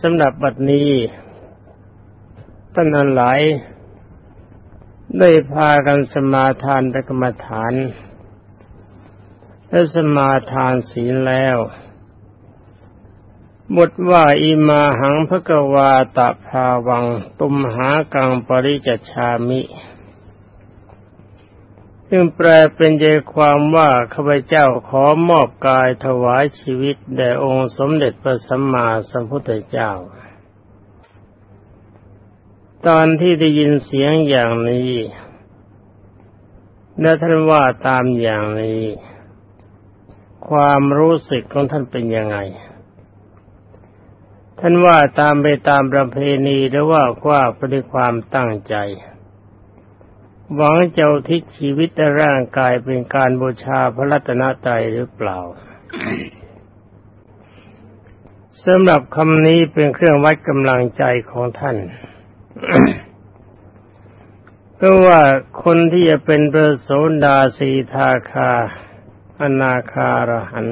สำหรับบัดนี้ท่านอันหลาย ได้พากันสมาทานกรรมฐาน และสมาทานศีลแล้วบทว่าอิมาหังพระกวาตะภาวัง ตุมหากังปริจชามิ ซึ่งแปลเป็นใจความว่าข้าพเจ้าขอมอบกายถวายชีวิตแด่องค์สมเด็จพระสัมมาสัมพุทธเจ้า ตอนที่ได้ยินเสียงอย่างนี้ และท่านว่าตามอย่างนี้ ความรู้สึกของท่านเป็นยังไง ท่านว่าตามไปตามประเพณีหรือว่าว่าปฏิความตั้งใจ หวังจะทิศชีวิตและร่างกายเป็นการบูชาพระรัตนตรัยหรือเปล่าสำหรับคำนี้เป็นเครื่องวัดกำลังใจของท่านเพราะว่าคนที่จะเป็นประโสดาสีทาคา อนาคารหัน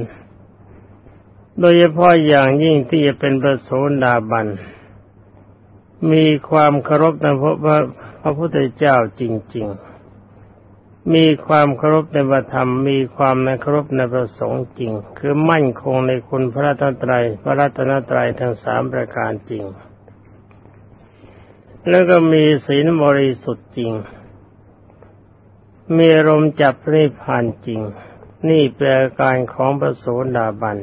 โดยเฉพาะอย่างยิ่งที่จะเป็นประโสดาบัน มีความเคารพในพระ พระพุทธเจ้าจริง ๆ มีความเคารพในพระธรรม มีความในเคารพในพระสงฆ์จริง คือมั่นคงในคุณพระรัตนตรัยพระรัตนตรัยทั้งสามประการจริง แล้วก็มีศีลบริสุทธิ์จริง มีลมจับนิพพานจริง นี่แปลการของพระโสดาบัน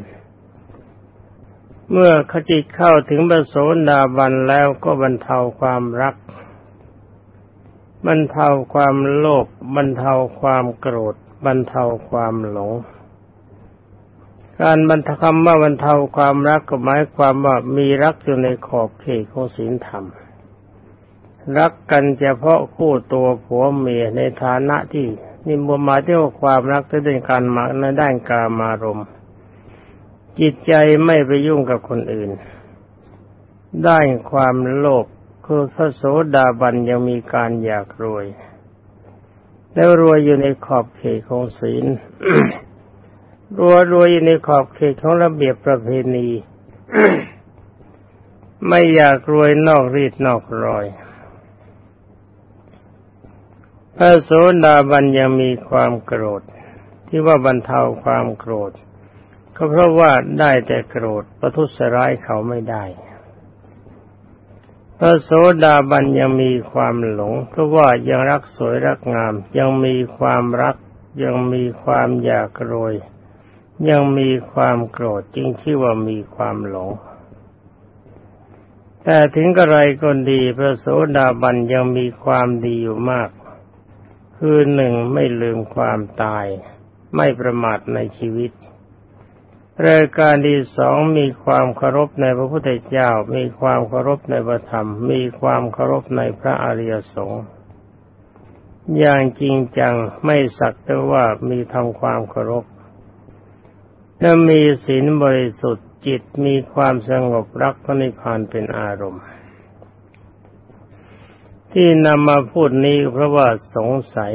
เมื่อขจิตเข้าถึงพระโสดาบันแล้วก็บรรเทาความรัก บรรเทาความโลภบรรเทาความโกรธบรรเทาความหลง การบรรทคำว่าบรรเทาความรักก็หมายความว่ามีรักอยู่ในขอบเขตของศีลธรรม รักกันเฉพาะคู่ตัวผัวเมียในฐานะที่นี่บัวมาที่ว่าความรักที่เป็นการมาในด้านกามารมจิตใจไม่ไปยุ่งกับคนอื่น ด้านความโลภ คือพระโสดาบันยังมีการอยากรวย แล้วรวยอยู่ในขอบเขตของศีลรวยรวยอยู่ในขอบเขตของระเบียบประเพณีไม่อยากรวยนอกรีดนอกรอย พระโสดาบันยังมีความโกรธ ที่ว่าบรรเทาความโกรธ ก็เพราะว่าได้แต่โกรธประทุษร้ายเขาไม่ได้ พระโสดาบันยังมีความหลง เพราะว่ายังรักสวยรักงาม ยังมีความรัก ยังมีความอยากรวย ยังมีความโกรธจึงชื่อว่ามีความหลง แต่ถึงกระไรก็ดีพระโสดาบันยังมีความดีอยู่มาก คือหนึ่งไม่ลืมความตาย ไม่ประมาทในชีวิต รายการที่สองมีความเคารพในพระพุทธเจ้า มีความเคารพในพระธรรม มีความเคารพในพระอริยสงฆ์อย่างจริงจังไม่สักแต่ว่ามีทำความเคารพและมีศีลบริสุทธิ์จิตมีความสงบรักพระนิพพานเป็นอารมณ์ ที่นำมาพูดนี้เพราะว่าสงสัย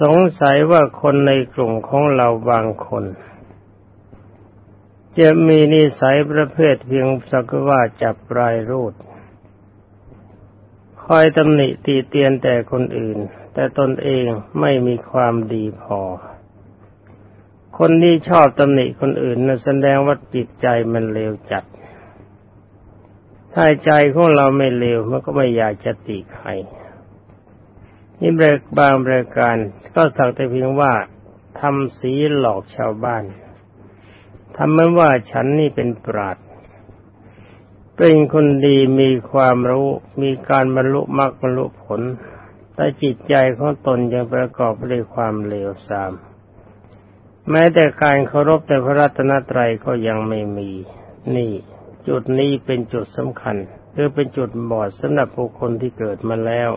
สงสัยว่าคนในกลุ่มของเราบางคน จะมีนิสัยประเภทเพียงสักว่าจับปลายรูดคอยตำหนิตีเตียนแต่คนอื่น แต่ตนเองไม่มีความดีพอ คนที่ชอบตำหนิคนอื่นนั้นแสดงว่าจิตใจมันเลวจัด ถ้าใจของเราไม่เลวมันก็ไม่อยากจะติใครนี่เบรกบางบริการก็สักแต่เพียงว่าทำสีหลอกชาวบ้าน ทำให้ว่าฉันนี่เป็นปราดเป็นคนดีมีความรู้มีการบรรลุมรรคบรรลุผล แต่จิตใจของตนยังประกอบด้วยความเลวทราม แม้แต่การเคารพในพระรัตนตรัยก็ยังไม่มี นี่ จุดนี้เป็นจุดสำคัญคือเป็นจุดบอดสำหรับบุคคลที่เกิดมาแล้ว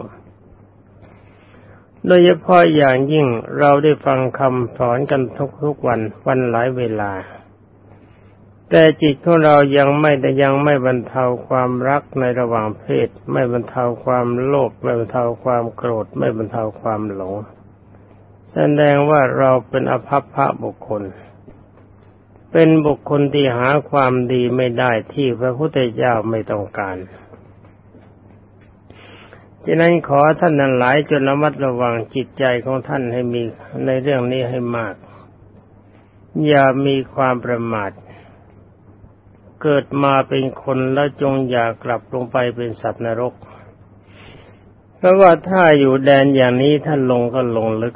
โดยเฉพาะอย่างยิ่งเราได้ฟังคำสอนกันทุกๆวันวันหลายเวลา แต่จิตของเรายังไม่ได้ยังไม่บรรเทาความรักในระหว่างเพศ ไม่บรรเทาความโลภไม่บรรเทาความโกรธ ไม่บรรเทาความหลง แสดงว่าเราเป็นอภัพพระบุคคล เป็นบุคคลที่หาความดีไม่ได้ที่พระพุทธเจ้าไม่ต้องการฉะนั้นขอท่านนั้นหลายจนระมัดระวังจิตใจของท่านให้มีในเรื่องนี้ให้มาก อย่ามีความประมาท เกิดมาเป็นคนแล้วจงอย่ากลับลงไปเป็นสัตว์นรก เพราะว่าถ้าอยู่แดนอย่างนี้ท่านลงก็ลงลึก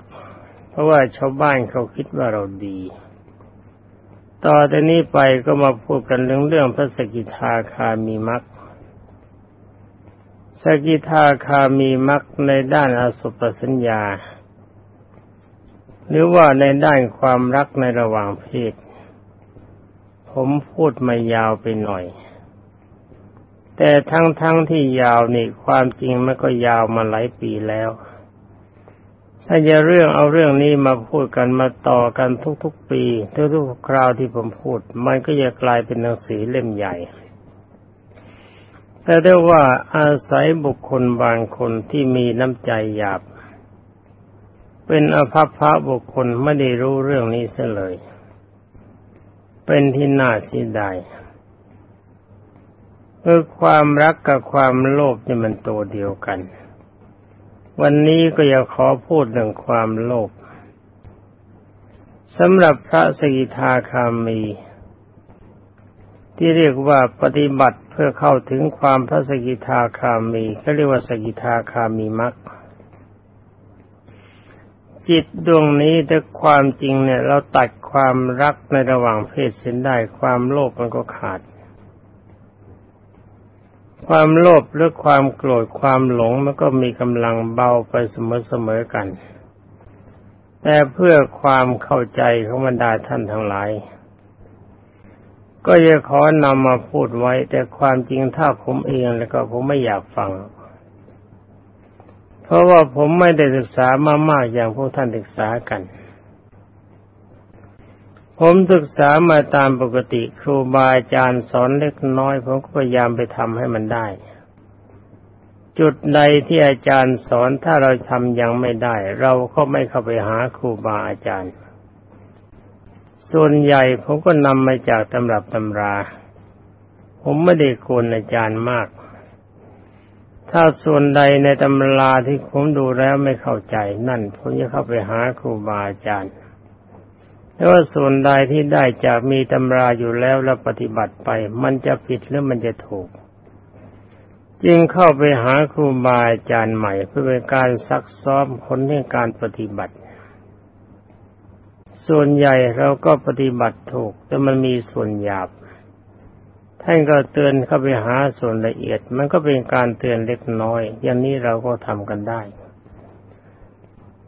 เพราะว่าชาวบ้านเขาคิดว่าเราดี ต่อจากนี้ไปก็มาพูดกันเรื่องเรื่องพระสกิทาคามีมักสกิทาคามีมักในด้านอสุปสัญญา หรือว่าในด้านความรักในระหว่างเพศ ผมพูดมายาวไปหน่อย แต่ทั้งๆทที่ยาวนี่ความจริงมันก็ยาวมาหลายปีแล้ว ถ้าจะเรื่องเอาเรื่องนี้มาพูดกันมาต่อกันทุกๆปีทุกๆคราวที่ผมพูด มันก็จะกลายเป็นหนังสือเล่มใหญ่ แต่ได้ว่าอาศัยบุคคลบางคนที่มีน้ำใจหยาบ เป็นอภัพพะบุคคลไม่ได้รู้เรื่องนี้เสียเลย เป็นที่น่าเสียดายเพื่อความรักกับความโลภนี่มันตัวเดียวกัน วันนี้ก็อยากขอพูดเรื่องความโลภสำหรับพระสกิทาคามี ที่เรียกว่าปฏิบัติเพื่อเข้าถึงความพระสกิทาคามีเขาเรียกว่าสกิทาคามีมรัก จิตดวงนี้แต่ความจริงเนี่ย เราตัดความรักในระหว่างเพศเส้นได้ความโลภมันก็ขาด ความโลภหรือความโกรธความหลงมันก็มีกำลังเบาไปเสมอๆกัน แต่เพื่อความเข้าใจของบรรดาท่านทั้งหลายก็จะขอนำมาพูดไว้ แต่ความจริงถ้าผมเองแล้วก็ผมไม่อยากฟัง เพราะว่าผมไม่ได้ศึกษามามากอย่างพวกท่านศึกษากัน ผมศึกษามาตามปกติครูบาอาจารย์สอนเล็กน้อย ผมก็พยายามไปทำให้มันได้ จุดใดที่อาจารย์สอนถ้าเราทำยังไม่ได้ เราก็ไม่เข้าไปหาครูบาอาจารย์ ส่วนใหญ่ผมก็นำมาจากตำรับตำรา ผมไม่ได้โกนอาจารย์มาก ถ้าส่วนใดในตำราที่ผมดูแล้วไม่เข้าใจนั่นผมจะเข้าไปหาครูบาอาจารย์แล้วว่าส่วนใดที่ได้จากมีตำราอยู่แล้วแล้วปฏิบัติไป มันจะผิดหรือมันจะถูก จึงเข้าไปหาครูบาอาจารย์ใหม่ เพื่อเป็นการซักซ้อมคนในการปฏิบัติ ส่วนใหญ่เราก็ปฏิบัติถูก แต่มันมีส่วนหยาบ ท่านก็เตือนเข้าไปหาส่วนละเอียด มันก็เป็นการเตือนเล็กน้อย อย่างนี้เราก็ทำกันได้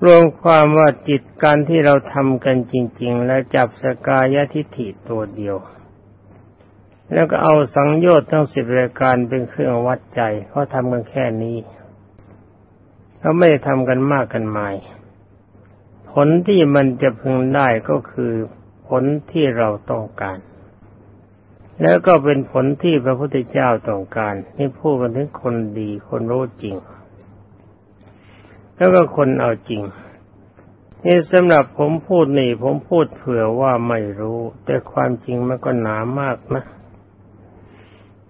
รวมความว่าจิตการที่เราทำกันจริง ๆ แล้วจับสกายทิฏฐิตัวเดียว แล้วก็เอาสังโยชน์ทั้งสิบรายการเป็นเครื่องวัดใจเขาทำกันแค่นี้เขาไม่ได้ทำกันมากกันมาย ผลที่มันจะพึงได้ก็คือผลที่เราต้องการ แล้วก็เป็นผลที่พระพุทธเจ้าต้องการนี่พูดกันถึงคนดีคนรู้จริง แล้วก็คนเอาจริงนี่สำหรับผมพูดนี่ ผมพูดเผื่อว่าไม่รู้ แต่ความจริงมันก็หนามากนะ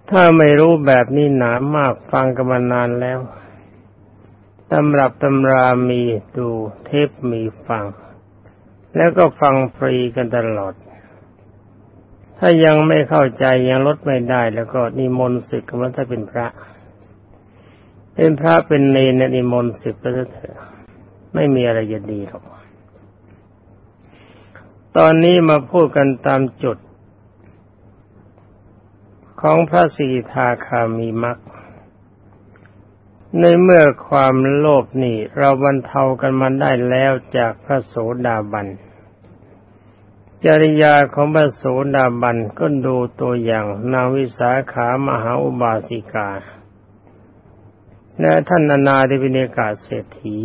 ถ้าไม่รู้แบบนี้หนามากฟังกันมานานแล้วตำรับตำรามีดูเทปมีฟัง แล้วก็ฟังฟรีกันตลอด ถ้ายังไม่เข้าใจยังลดไม่ได้แล้วก็นิมนต์ศึกกันว่าถ้าเป็นพระ เป็นพระเป็นเนรนิมนต์ศึกก็เถอะไม่มีอะไรจะดีหรอกตอนนี้มาพูดกันตามจุด ของพระสีทาคามีมักในเมื่อความโลภนี่เราบรรเทากันมาได้แล้วจากพระโสดาบัน จริยาของพระโสดาบันก็ดูตัวอย่างนางวิสาขามหาอุบาสิกา และท่านนาธิวินกาเศรษฐี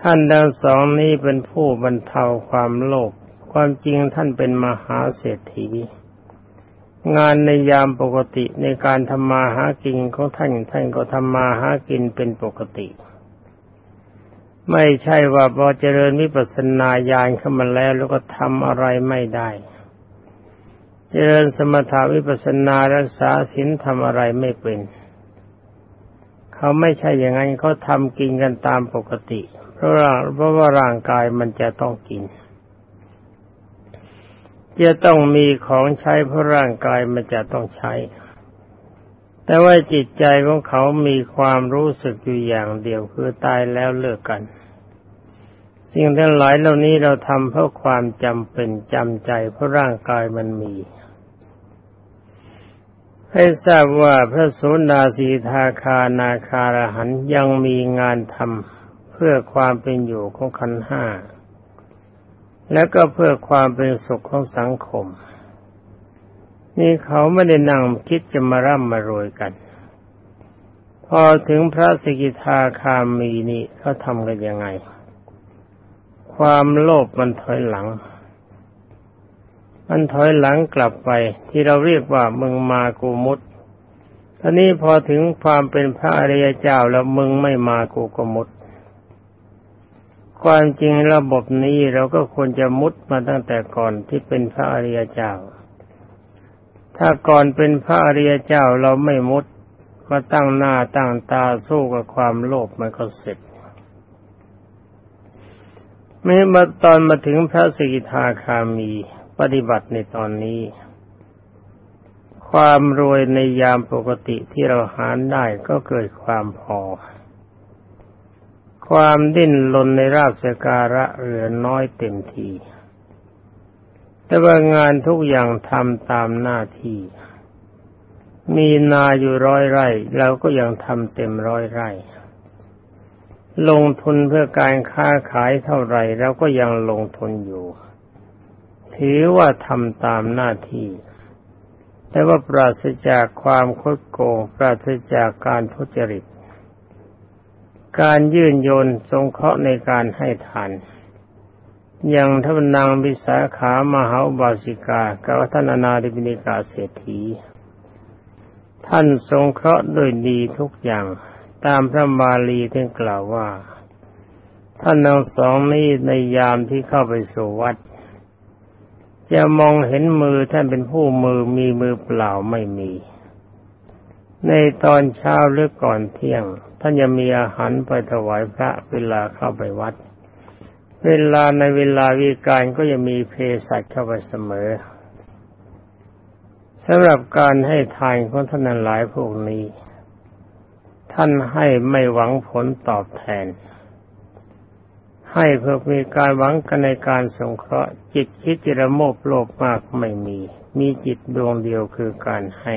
ท่านทั้งสองนี้เป็นผู้บรรเทาความโลภความจริงท่านเป็นมหาเศรษฐี งานในยามปกติในการทำมาหากินของท่านท่านก็ทำมาหากินเป็นปกติ ไม่ใช่ว่าพอเจริญวิปัสสนาญาณเข้ามาแล้ว แล้วก็ทำอะไรไม่ได้ เจริญสมถาวิปัสสนารักษาศีลทำอะไรไม่เป็นเขาไม่ใช่อย่างนั้นเขาทำกินกันตามปกติ เพราะว่าเพราะว่าร่างกายมันจะต้องกิน จะต้องมีของใช้เพราะร่างกายมันจะต้องใช้ แต่ว่าจิตใจของเขามีความรู้สึกอยู่อย่างเดียวคือตายแล้วเลิกกัน สิ่งทั้งหลายเหล่านี้เราทำเพราะความจำเป็นจำใจเพราะร่างกายมันมี ให้ทราบว่าพระสุนาสีทาคานาคารหันยังมีงานทำเพื่อความเป็นอยู่ของขันห้า และก็เพื่อความเป็นสุขของสังคม นี่เขาไม่ได้นั่งคิดจะมาร่ำมารวยกัน พอถึงพระสกิทาคามีนี่เขาทำกันยังไง ความโลภมันถอยหลัง มันถอยหลังกลับไป ที่เราเรียกว่ามึงมากูมุดตอนนี้พอถึงความเป็นพระอริยเจ้าแล้วมึงไม่มากูก็มุดความจริงระบบนี้เราก็ควรจะมุดมาตั้งแต่ก่อนที่เป็นพระอริยเจ้า ถ้าก่อนเป็นพระอริยเจ้าเราไม่มุดมาตั้งหน้าตั้งตาสู้กับความโลภมันก็เสร็จไม่มาตอนมาถึงพระสกิทาคามีปฏิบัติในตอนนี้ ความรวยในยามปกติที่เราหารได้ก็เกิดความพอ ความดิ้นรนในราบสการะเหลือน้อยเต็มที แต่ว่างานทุกอย่างทำตามหน้าที่ มีนาอยู่ร้อยไร่เราก็ยังทำเต็มร้อยไร่ ลงทุนเพื่อการค้าขายเท่าไรเราก็ยังลงทุนอยู่ ถือว่าทำตามหน้าที่ แต่ว่าปราศจากความคดโกงปราศจากการทุจริต การยื่นโยนสงเคราะห์ในการให้ทาน อย่างท่านนางวิสาขามหาบาสิกากับท่านอนาดิบินิกาเศรษฐี ท่านทรงเคราะห์ด้วยดีทุกอย่าง ตามพระบาลีที่กล่าวว่า ท่านทั้งสองนี้ในยามที่เข้าไปสู่วัดจะมองเห็นมือท่านเป็นผู้มือมีมือเปล่าไม่มี ในตอนเช้าหรือก่อนเที่ยง ท่านจะมีอาหารไปถวายพระเวลาเข้าไปวัด เวลาในเวลาวิการก็ยังมีเพศัตเข้าไปเสมอสำหรับการให้ทานของท่านหลายพวกนี้ ท่านให้ไม่หวังผลตอบแทน ให้เพื่อมีการหวังกันในการสงเคราะห์ จิตคิดจิระโมบโลภมากไม่มี มีจิตดวงเดียวคือการให้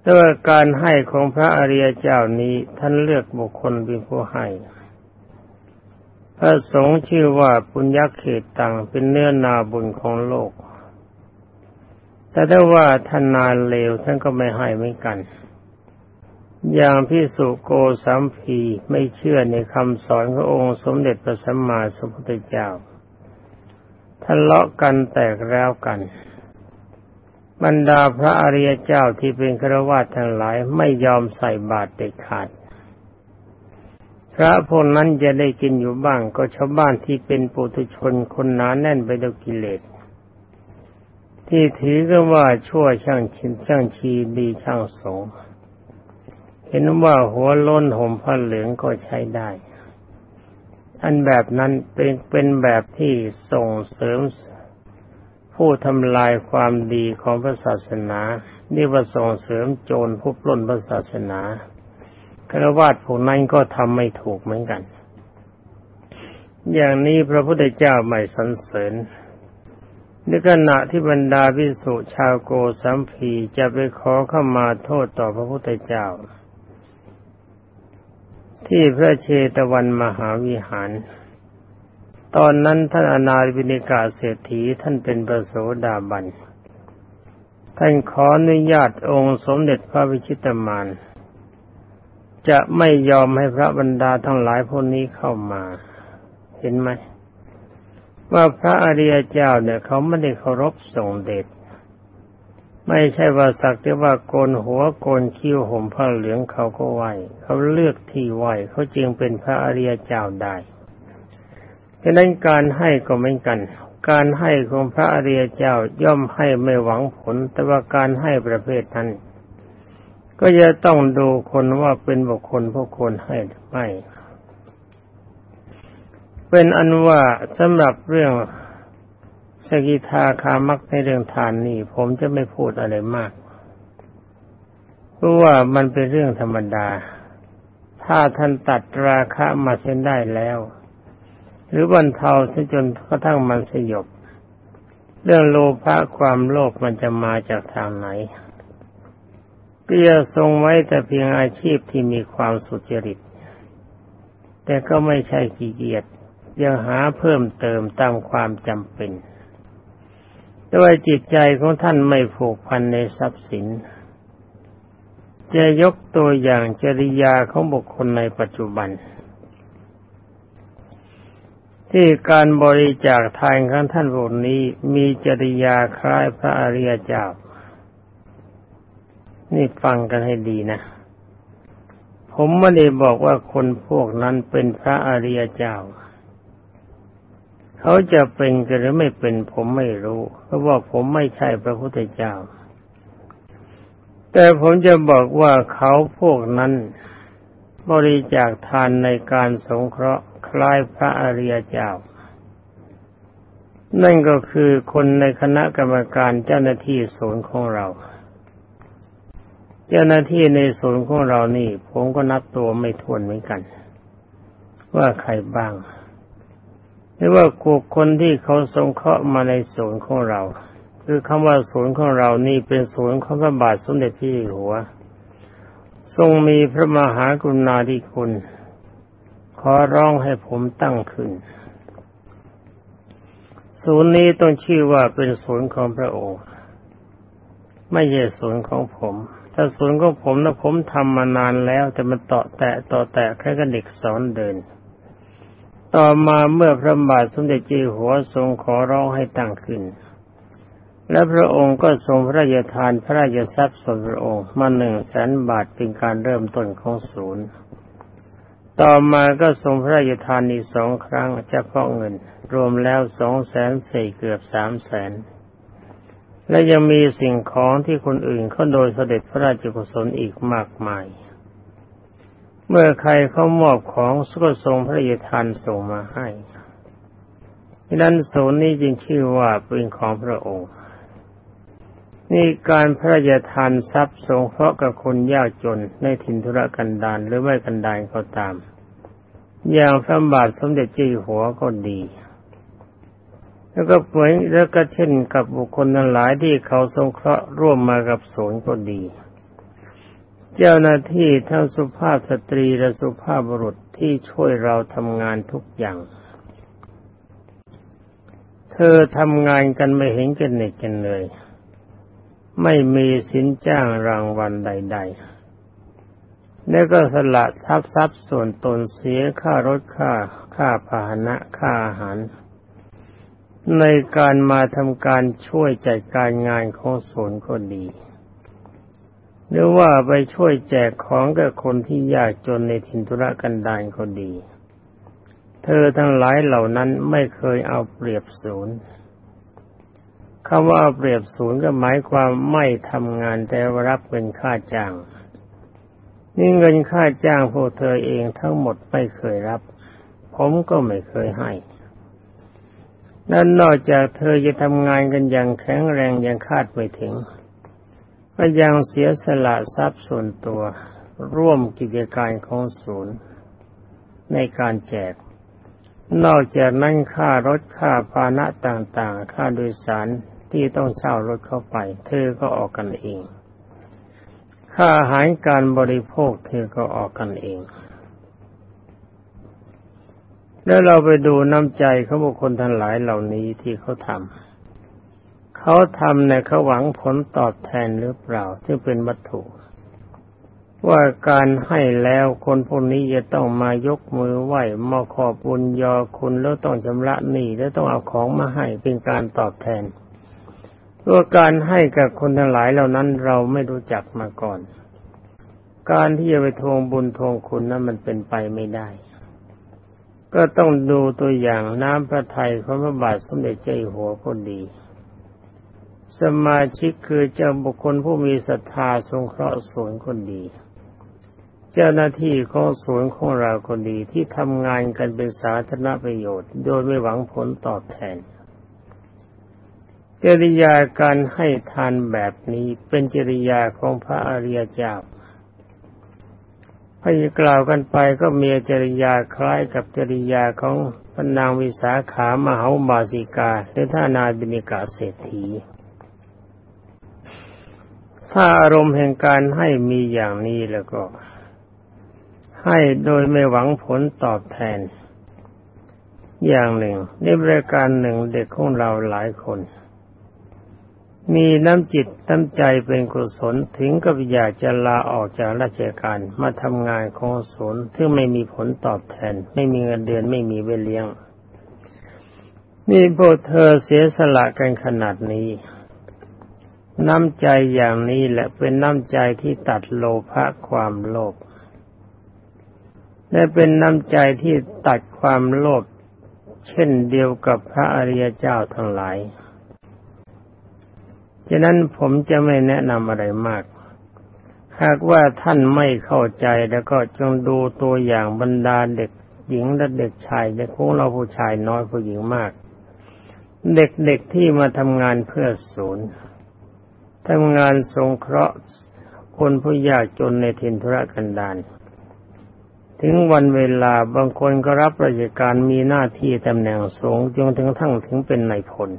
แต่ว่าการให้ของพระอริยเจ้านี้ท่านเลือกบุคคลเป็นผู้ให้ พระสงฆ์ชื่อว่าปุญญเขตตังเป็นเนื้อนาบุญของโลก แต่ถ้าว่าท่านนาเลวท่านก็ไม่ให้เหมือนกัน อย่างพิสุโกสัมพีไม่เชื่อในคำสอนขององค์สมเด็จพระสัมมาสัมพุทธเจ้าทะเลาะกันแตกแล้วกัน บรรดาพระอริยเจ้าที่เป็นฆราวาสทั้งหลายไม่ยอมใส่บาตรเด็ดขาด ระพวกนั้นจะได้กินอยู่บ้างก็ชาวบ้านที่เป็นปุถุชนคนหนาแน่นไปด้วยกิเลสที่ถือกันว่าชั่วช่างชินช่างชีดีช่างสงเห็นว่าหัวล้นห่มผ้าเหลืองก็ใช้ได้ อันแบบนั้นเป็นเป็นแบบที่ส่งเสริมผู้ทำลายความดีของพระศาสนา นี่ว่าส่งเสริมโจรผู้ปล้นพระศาสนา ครวาสพวกนั้นก็ทำไม่ถูกเหมือนกัน อย่างนี้พระพุทธเจ้าไม่สรรเสริญในขณะที่บรรดาพิสุชาวโกสัมพีจะไปขอเข้ามาโทษต่อพระพุทธเจ้า ที่พระเชตวันมหาวิหาร ตอนนั้นท่านอนาวินิกาเศรษฐีท่านเป็นประโสดาบัน ท่านขออนุญาตองค์สมเด็จพระวิชิตมาน จะไม่ยอมให้พระบรรดาทั้งหลายพวกนี้เข้ามา เห็นไหมว่าพระอริยเจ้าเนี่ยเขาไม่ได้เคารพส่งเดชไม่ใช่ว่าสักแต่ว่าโกนหัวโกนคิ้วห่มผ้าเหลืองเขาก็ไหวเขาเลือกที่ไหวเขาจึงเป็นพระอริยเจ้าได้ฉะนั้นการให้ก็เหมือนกัน การให้ของพระอริยเจ้าย่อมให้ไม่หวังผล แต่ว่าการให้ประเภทนั้น ก็จะต้องดูคนว่าเป็นบุคคลผู้ควรให้หรือไม่เป็นอันว่าสำหรับเรื่องสกิทาคามักในเรื่องทานนี่ผมจะไม่พูดอะไรมาก เพราะว่ามันเป็นเรื่องธรรมดา ถ้าท่านตัดราคะมาเส้นได้แล้ว หรือบรรเทาเสียจนกระทั่งมันสยบ เรื่องโลภะความโลภมันจะมาจากทางไหน ก็จะทรงไว้แต่เพียงอาชีพที่มีความสุจริต แต่ก็ไม่ใช่ขี้เกียจยังหาเพิ่มเติมตามความจำเป็นด้วยจิตใจของท่านไม่ผูกพันในทรัพย์สิน จะยกตัวอย่างจริยาของบุคคลในปัจจุบัน ที่การบริจาคทานของท่านพวกนี้มีจริยาคล้ายพระอริยเจ้า นี่ฟังกันให้ดีนะ ผมไม่ได้บอกว่าคนพวกนั้นเป็นพระอริยเจ้า เขาจะเป็นกันหรือไม่เป็นผมไม่รู้ เพราะว่าผมไม่ใช่พระพุทธเจ้า แต่ผมจะบอกว่าเขาพวกนั้นบริจาคทานในการสงเคราะห์คล้ายพระอริยเจ้า นั่นก็คือคนในคณะกรรมการเจ้าหน้าที่ศูนย์ของเรา เจ้าหน้าที่ในศูนย์ของเรานี่ ผมก็นับตัวไม่ทวนเหมือนกัน ว่าใครบ้างหรือว่ากูคนที่เขาทรงเคราะห์มาในศูนย์ของเรา คือคำว่าศูนย์ของเรานี่เป็นศูนย์ของพระบาทสมเด็จพี่หัว ทรงมีพระมหากรุณาธิคุณ ขอร้องให้ผมตั้งขึ้น ศูนย์นี้ต้องชื่อว่าเป็นศูนย์ของพระองค์ ไม่ใช่ศูนย์ของผม ถ้าศูนของผมนะผมทำมานานแล้ว แต่มันต่อแตะต่อแตะแค่กับเด็กสอนเดิน ต่อมาเมื่อพระบาทสมเด็จเจ้าหัวทรงขอร้องให้ตั้งขึ้น และพระองค์ก็ทรงพระราชทานพระราชทรัพย์ส่วนพระองค์มาหนึ่งแสนบาทเป็นการเริ่มต้นของศูนย์ ต่อมาก็ทรงพระราชทานอีกสองครั้งเฉพาะเงิน รวมแล้วสองแสนสี่เกือบสามแสน และยังมีสิ่งของที่คนอื่นเขาโดยเสด็จพระราชกุศลอีกมากมาย เมื่อใครเขามอบของก็ทรงพระราชทานส่งมาให้ดังนั้นศูนย์นี้จึงชื่อว่าเป็นของพระองค์ นี่การพระราชทานทรัพย์สงเคราะห์กับคนยากจนในถิ่นธุรกันดารหรือไม่กันดารก็ตาม อย่างพระบาทสมเด็จเจ้าหัวก็ดี แล้วก็เหมือนแล้วก็เช่นกับบุคคลนั้นหลายที่เขาสงเคราะห์ร่วมมากับศูนย์ก็ดี เจ้าหน้าที่ทั้งสุภาพสตรีและสุภาพบุรุษที่ช่วยเราทำงานทุกอย่าง เธอทำงานกันไม่เห็นกันเหน็ดกันเลย ไม่มีสินจ้างรางวัลใด ๆ แล้วก็สละทับทรัพย์ส่วนตนเสียค่ารถค่า ค่าพาหนะค่าอาหาร ในการมาทำการช่วยจัดการงานของศูนย์ก็ดี หรือว่าไปช่วยแจกของกับคนที่ยากจนในถิ่นธุรกันดารก็ดี เธอทั้งหลายเหล่านั้นไม่เคยเอาเปรียบศูนย์คำว่าเอาเปรียบศูนย์ก็หมายความไม่ทำงานแต่รับเงินค่าจ้าง นี่เงินค่าจ้างพวกเธอเองทั้งหมดไม่เคยรับ ผมก็ไม่เคยให้ นั่นนอกจากเธอจะทำงานกันอย่างแข็งแรงอย่างคาดไม่ถึงก็ยังเสียสละทรัพย์ส่วนตัว ร่วมกิจการของศูนย์ ในการแจก นอกจากนั้นค่ารถค่าพาหนะต่างๆ ค่าโดยสารที่ต้องเช่ารถเข้าไป เธอก็ออกกันเอง ค่าอาหารการบริโภคเธอก็ออกกันเอง แล้วเราไปดูน้ำใจของบุคคลทั้งหลายเหล่านี้ที่เขาทำเขาทำในเขาหวังผลตอบแทนหรือเปล่าที่เป็นวัตถุว่าการให้แล้วคนพวกนี้จะต้องมายกมือไหว้มาขอบบุญยอคุณแล้วต้องชำระหนี้แล้วต้องเอาของมาให้เป็นการตอบแทนตัวการให้กับคนทั้งหลายเหล่านั้นเราไม่รู้จักมาก่อน การที่จะไปทวงบุญทวงคุณนั้นมันเป็นไปไม่ได้ ก็ต้องดูตัวอย่างน้ำพระทัยของพระบาทสมเด็จเจ้าอยู่หัวก็ดี สมาชิกคือเจ้าบุคคลผู้มีศรัทธาสงเคราะห์ส่วนคนดี เจ้าหน้าที่ของศูนของเราคนดีที่ทำงานกันเป็นสาธารณประโยชน์ โดยไม่หวังผลตอบแทนจริยาการให้ทานแบบนี้เป็นจริยาของพระอริยเจ้า พอกล่าวกันไปก็มีจริยาคล้ายกับจริยาของพนางวิสาขามหาบาสิกาหรือท่านาบินิกาเศรษฐี ถ้าอารมณ์แห่งการให้มีอย่างนี้แล้วก็ ให้โดยไม่หวังผลตอบแทน อย่างหนึ่งในบริการหนึ่งเด็กของเราหลายคน มีน้ำจิตน้ำใจเป็นกุศลถึงกับอยากจะลาออกจากราชการมาทำงานของศูนย์ซึ่ไม่มีผลตอบแทน ไม่มีเงินเดือนไม่มีเวเลี้ยง นี่พวกเธอเสียสละกันขนาดนี้ น้ำใจอย่างนี้แหละเป็นน้ำใจที่ตัดโลภะความโลภและเป็นน้ำใจที่ตัดความโลภเช่นเดียวกับพระอริยเจ้าทั้งหลาย ฉะนั้นผมจะไม่แนะนำอะไรมาก หากว่าท่านไม่เข้าใจแล้วก็จงดูตัวอย่างบรรดาเด็กหญิงและเด็กชายในพวกเราผู้ชายน้อยผู้หญิงมาก เด็กๆที่มาทำงานเพื่อศูนย์ทำงานสงเคราะห์คนผู้ยากจนในทินธุรกันดารถึงวันเวลาบางคนก็รับราชการมีหน้าที่ตำแหน่งสูงจนถึงทั้งถึงเป็นนายพล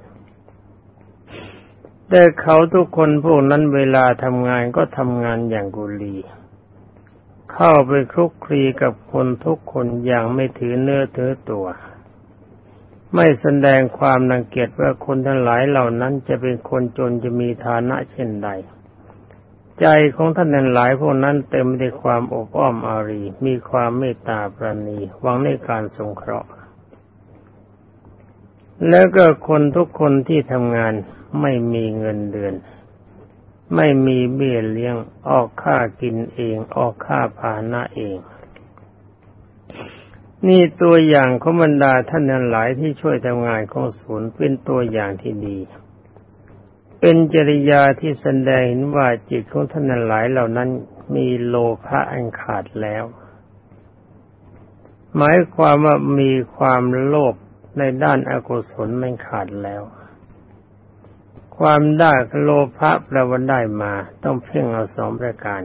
แต่เขาทุกคนพวกนั้นเวลาทำงานก็ทำงานอย่างกุลี เข้าไปคลุกคลีกับคนทุกคนอย่างไม่ถือเนื้อถือตัว ไม่แสดงความนังเกียจว่าคนทั้งหลายเหล่านั้นจะเป็นคนจนจะมีฐานะเช่นใด ใจของท่านทั้งหลายพวกนั้นเต็มไปด้วยความอบอ้อมอารี มีความเมตตาปราณีหวังในการสงเคราะห์ แล้วก็คนทุกคนที่ทำงานไม่มีเงินเดือน ไม่มีเบี้ยเลี้ยงออกค่ากินเอง ออกค่าพาหนะเอง นี่ตัวอย่างของบรรดาท่านนั้นหลายที่ช่วยทำงานของศูนย์เป็นตัวอย่างที่ดี เป็นจริยาที่แสดงเห็นว่าจิตของท่านนั้นหลายเหล่านั้นมีโลภะอันขาดแล้ว หมายความว่ามีความโลภ ในด้านอากุศลไม่ขาดแล้ว ความได้โลภะแปลว่าได้มาต้องเพ่งเอาสองประการ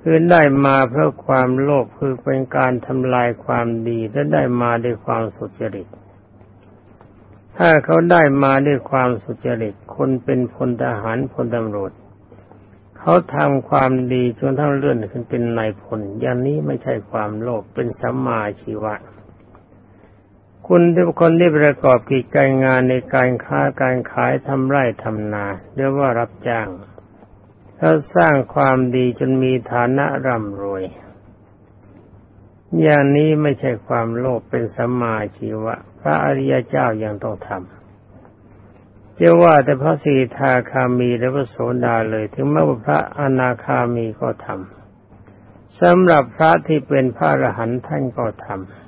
คือได้มาเพราะความโลภคือเป็นการทำลายความดีและได้มาด้วยความสุจริต ถ้าเขาได้มาด้วยความสุจริต คนเป็นพลทหารพลตำรวจ เขาทำความดีจนทั้งเลื่อนขึ้นเป็นนายพลอย่างนี้ไม่ใช่ความโลภเป็นสัมมาชีวะ คุณทุกคนที่ประกอบกิจการงานในการค้าการขายทำไร่ทำนาเรียกว่ารับจ้างแล้วสร้างความดีจนมีฐานะร่ำรวย อย่างนี้ไม่ใช่ความโลภเป็นสัมมาชีวะ พระอริยเจ้ายังต้องทำจะว่าแต่พระสีทาคามีและพระโสดาเลย ถึงแม้ว่าพระอนาคามีก็ทำสำหรับพระที่เป็นพระอรหันต์ท่านก็ทำ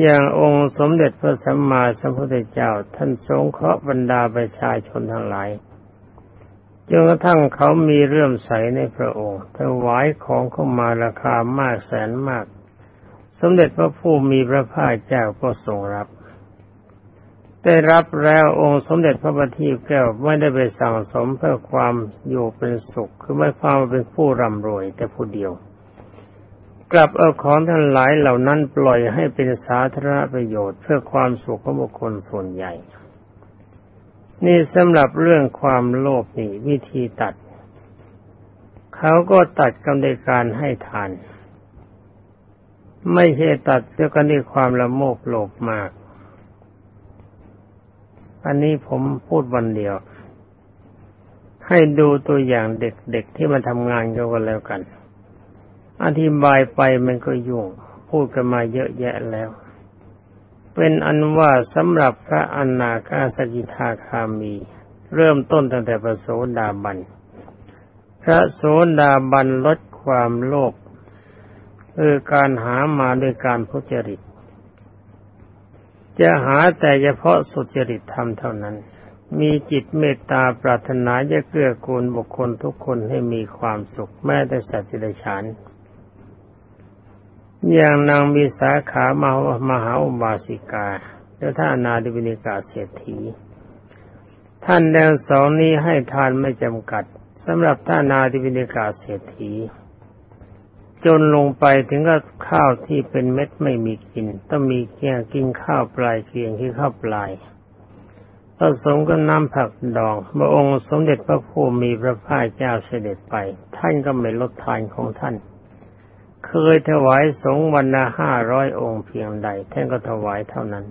อย่างองค์สมเด็จพระสัมมาสัมพุทธเจ้า ท่านสงเคราะห์บรรดาประชาชนทั้งหลายจนกระทั่งเขามีเรื่อมใสในพระองค์ถวายของเข้ามาราคามากแสนมาก สมเด็จพระผู้มีพระภาคเจ้าก็ทรงรับ ได้รับแล้วองค์สมเด็จพระบัณฑิตแก้วไม่ได้ไปสั่งสมเพื่อความอยู่เป็นสุข คือไม่ความเป็นผู้ร่ำรวยแต่ผู้เดียว กลับเอาของทั้งหลายเหล่านั้นปล่อยให้เป็นสาธารณประโยชน์เพื่อความสุขของบุคคลส่วนใหญ่ นี่สำหรับเรื่องความโลภนี่วิธีตัด เขาก็ตัดกันในการให้ทาน ไม่ใช่ตัดเพื่อกันด้วยความละโมบโลภมาก อันนี้ผมพูดวันเดียว ให้ดูตัวอย่างเด็กๆที่มาทำงานกันแล้วกัน อธิบายไปมันก็ยุ่ง พูดกันมาเยอะแยะแล้ว เป็นอันว่าสำหรับพระอนาคาสกิทาคามี เริ่มต้นตั้งแต่พระโสดาบัน พระโสดาบันลดความโลภคือการหามาด้วยการพุจริต จะหาแต่เฉพาะสุจริตธรรมเท่านั้น มีจิตเมตตาปรารถนาจะเกื้อกูลบุคคลทุกคนให้มีความสุขแม้แต่สัตว์เดรัจฉาน อย่างนางมีสาขามามหาอุบาสิกาและท่านนาดิบินิกาเศรษฐี ท่านแดงสองนี้ให้ทานไม่จำกัดสำหรับท่านนาดิบินิกาเศรษฐี จนลงไปถึงกับข้าวที่เป็นเม็ดไม่มีกิน ต้องมีเกียกินข้าวปลายเกียงที่ข้าวปลายผสมกับน้ำผักดองพระองค์สมเด็จพระผู้มีพระภาคเจ้าเสด็จไป ท่านก็ไม่ลดทานของท่าน เคยถวายสงฆ์วันละห้าร้อยองค์เพียงใดท่านก็ถวายเท่านั้น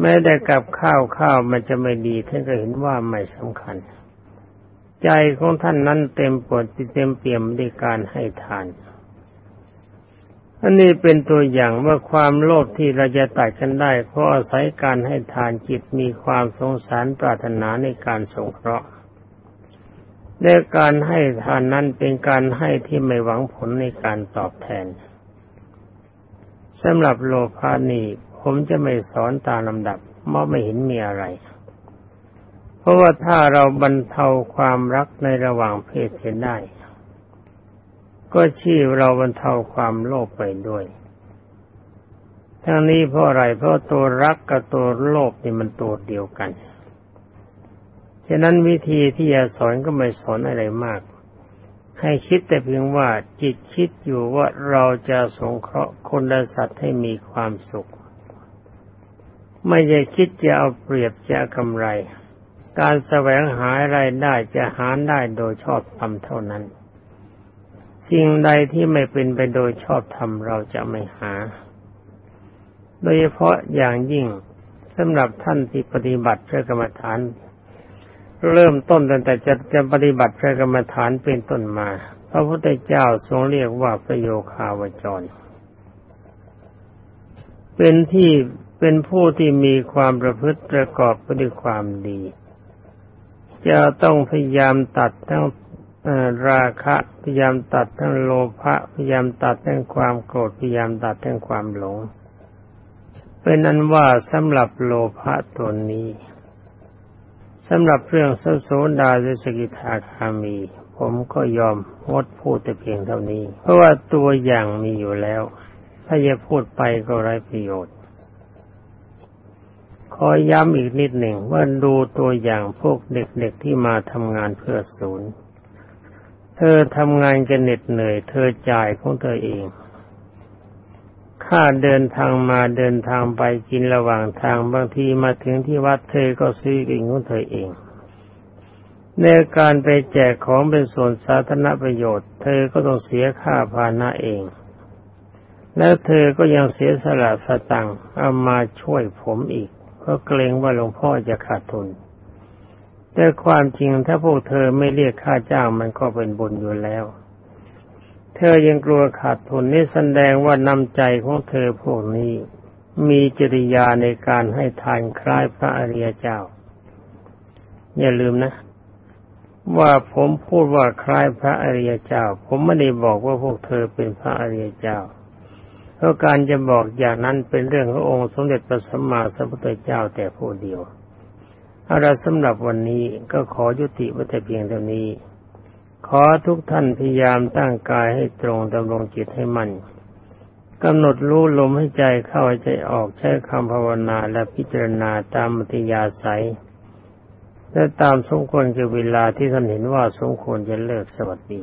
แม้แต่กับข้าวข้าวมันจะไม่ดีท่านก็เห็นว่าไม่สำคัญ ใจของท่านนั้นเต็มปวดเต็มเปี่ยมด้วยการให้ทานอันนี้เป็นตัวอย่างว่าความโลภที่เราจะตัดกันได้เพราะอาศัยการให้ทานจิตมีความสงสารปรารถนาในการสงเคราะห์ และการให้ทานนั้นเป็นการให้ที่ไม่หวังผลในการตอบแทนสำหรับโลภานีผมจะไม่สอนตามลำดับเพราะไม่เห็นมีอะไร เพราะว่าถ้าเราบรรเทาความรักในระหว่างเพศเสียได้ ก็ชี้เราบรรเทาความโลภไปด้วย ทั้งนี้เพราะอะไรเพราะตัวรักกับตัวโลภนี่มันตัวเดียวกัน ฉะนั้นวิธีที่จะสอนก็ไม่สอนอะไรมาก ให้คิดแต่เพียงว่าจิตคิดอยู่ว่าเราจะสงเคราะห์คนและสัตว์ให้มีความสุข ไม่ใช่คิดจะเอาเปรียบจะกำไร การแสวงหาอะไรได้จะหาได้โดยชอบธรรมเท่านั้น สิ่งใดที่ไม่เป็นไปโดยชอบธรรมเราจะไม่หา โดยเฉพาะอย่างยิ่งสำหรับท่านที่ปฏิบัติเพื่อกรรมฐาน เริ่มต้นตั้งแต่จะจะปฏิบัติพระกรรมฐานเป็นต้นมา พระพุทธเจ้าทรงเรียกว่าประโยคาวจร เป็นที่เป็นผู้ที่มีความประพฤติประกอบด้วยความดี จะต้องพยายามตัดทั้งราคะ พยายามตัดทั้งโลภะพยายามตัดทั้งความโกรธพยายามตัดทั้งความหลง เป็นนั้นว่าสำหรับโลภะตัวนี้ สำหรับเรื่องสโสดาและสกิทาคามี ผมก็ยอมงดพูดแต่เพียงเท่านี้ เพราะว่าตัวอย่างมีอยู่แล้ว ถ้าจะพูดไปก็ไร้ประโยชน์ ขอย้ำอีกนิดหนึ่งว่าดูตัวอย่างพวกเด็กๆที่มาทำงานเพื่อศูนย์ เธอทำงานกันเหน็ดเหนื่อย เธอจ่ายของเธอเอง ค่าเดินทางมาเดินทางไปกินระหว่างทางบางทีมาถึงที่วัดเธอก็ซื้อเองของเธอเอง ในการไปแจกของเป็นส่วนสาธารณประโยชน์ เธอก็ต้องเสียค่าพานะเอง แล้วเธอก็ยังเสียสละสตังค์เอามาช่วยผมอีก ก็เกรงว่าหลวงพ่อจะขาดทุน แต่ความจริงถ้าพวกเธอไม่เรียกค่าจ้างมันก็เป็นบุญอยู่แล้ว เธอยังกลัวขาดทุนนี่แสดงว่านำใจของเธอพวกนี้ มีจริยาในการให้ทานคล้ายพระอริยเจ้า อย่าลืมนะ ว่าผมพูดว่าคล้ายพระอริยเจ้า ผมไม่ได้บอกว่าพวกเธอเป็นพระอริยเจ้าเพราะการจะบอกอย่างนั้นเป็นเรื่องขององค์สมเด็จพระสัมมาสัมพุทธเจ้าแต่ผู้เดียวเอาละสำหรับวันนี้ก็ขอยุติไว้แต่เพียงเท่านี้ ขอทุกท่านพยายามตั้งกายให้ตรงดำรงจิตให้มัน่นกำหนดรู้ลมให้ใจเข้าใจออกใช้คำภาวนาและพิจารณาตามมติยาสัยและตามสมควรกับเวลาที่ท่านเห็นว่าสมควรจะเลิกสวัสดี